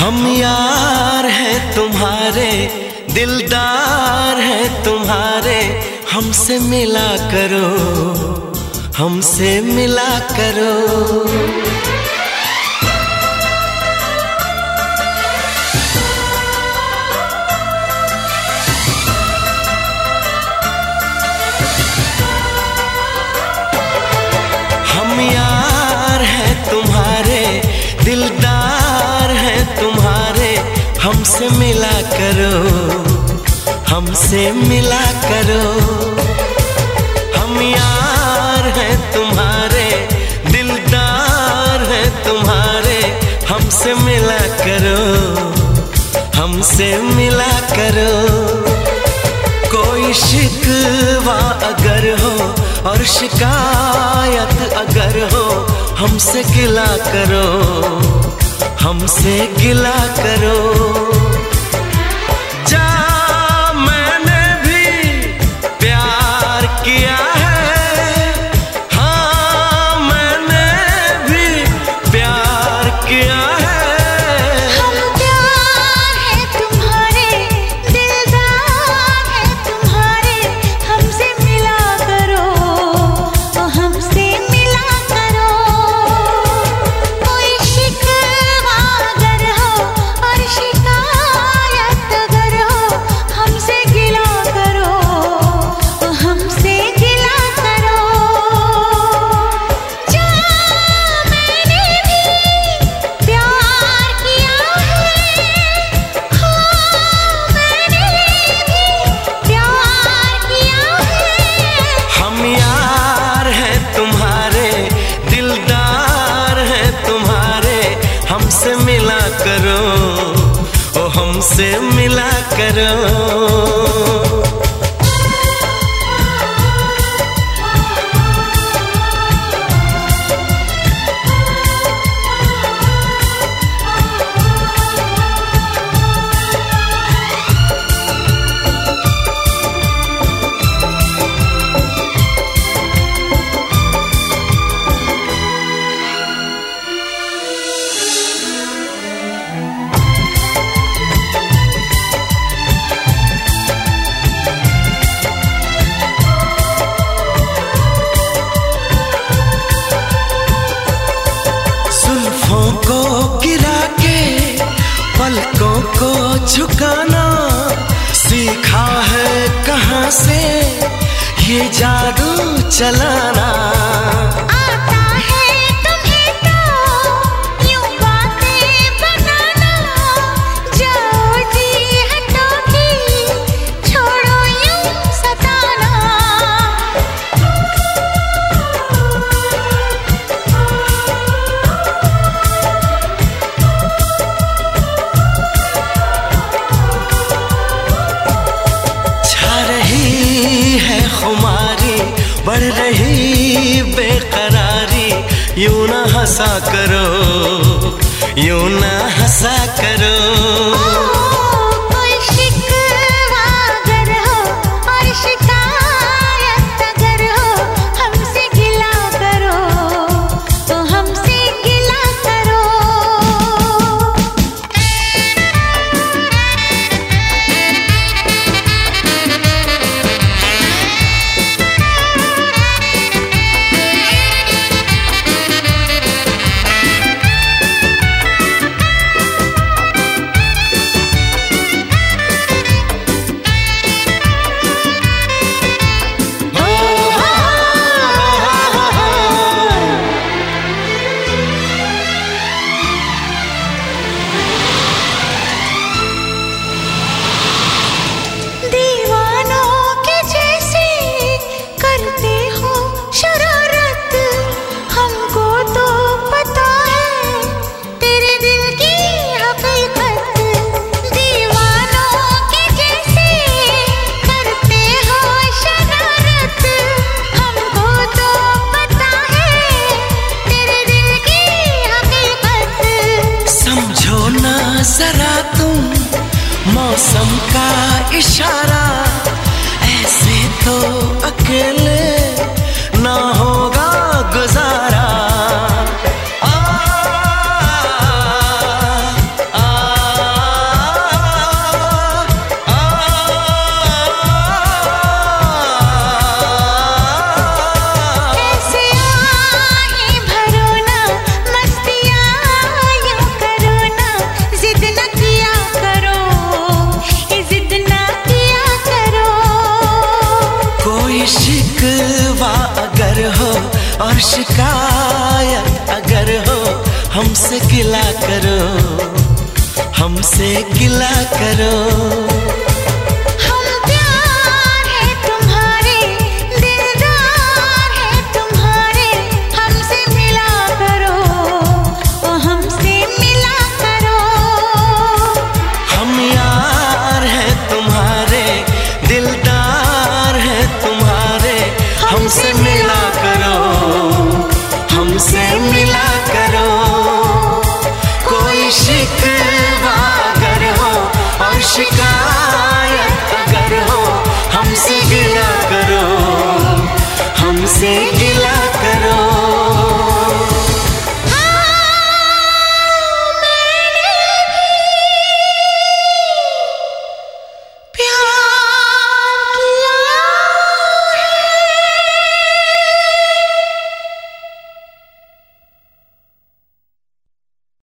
हम यार हैं तुम्हारे दिलदार हैं तुम्हारे हमसे मिला करो हमसे मिला करो। हमसे मिला करो, हमसे मिला करो। हम यार हैं तुम्हारे, दिलदार हैं तुम्हारे। हमसे मिला करो, हमसे मिला करो। कोई शिकवा अगर हो और शिकायत अगर हो, हमसे गिला करो, हमसे गिला करो। मिला करो झुकाना सीखा है कहाँ से? ये जादू चलाना। यू ना हंसा करो यू ना हंसा करो। जरा तुम मौसम का इशारा ऐसे तो अकेले शिकायत अगर हो हमसे गिला करो हमसे गिला करो।